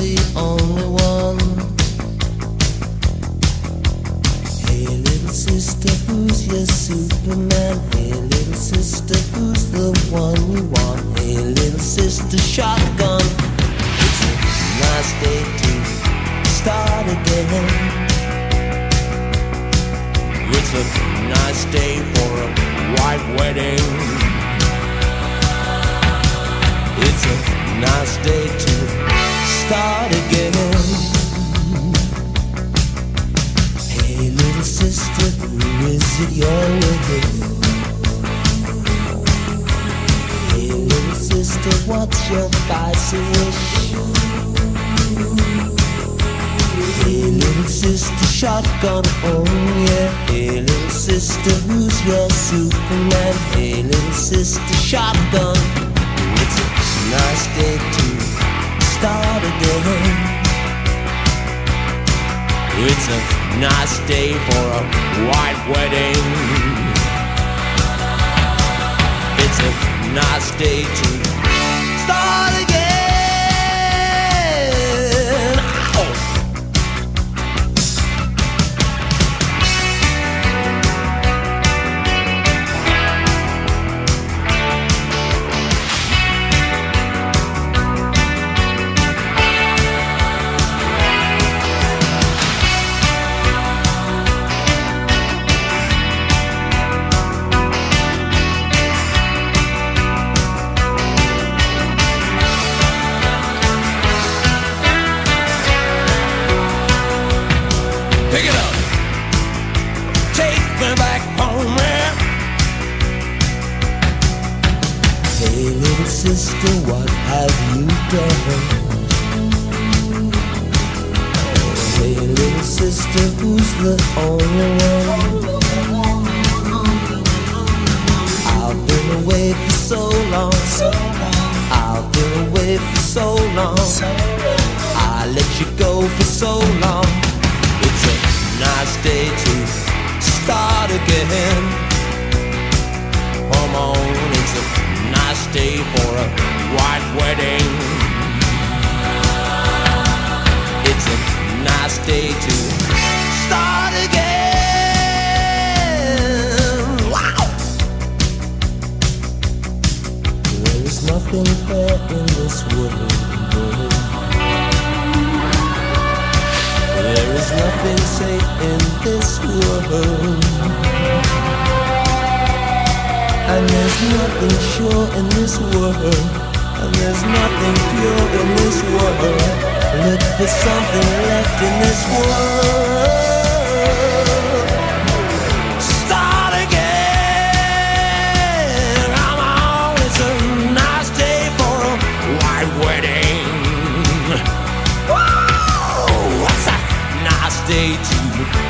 the only one? Hey, little sister, who's your Superman? Hey, little sister, who's the one you want? Hey, little sister, shotgun. It's a nice day to start again. It's a nice day for a white wedding. It's a nice day to start again. Hey, little sister, who is it you're with? Hey, little sister, what's your vice wish? Hey, little sister, shotgun, oh yeah. Hey, little sister, who's your Superman? Hey, little sister, shotgun. Start. It's a nice day for a white wedding. It's a nice day to start me back home, man. Hey, little sister, what have you done? Hey, little sister, who's the only one? I've been away for so long. I've been away for so long. I let you go for so long. It's a nice day to again. Come on, it's a nice day for a white wedding. It's a nice day to start again. Wow! There is nothing fair in this world. There is nothing safe in this world nothing sure in this world And there's nothing pure in this world. Look for something left in this world. Start again. I'm on, it's a nice day for a white wedding. Whoa, a nice day to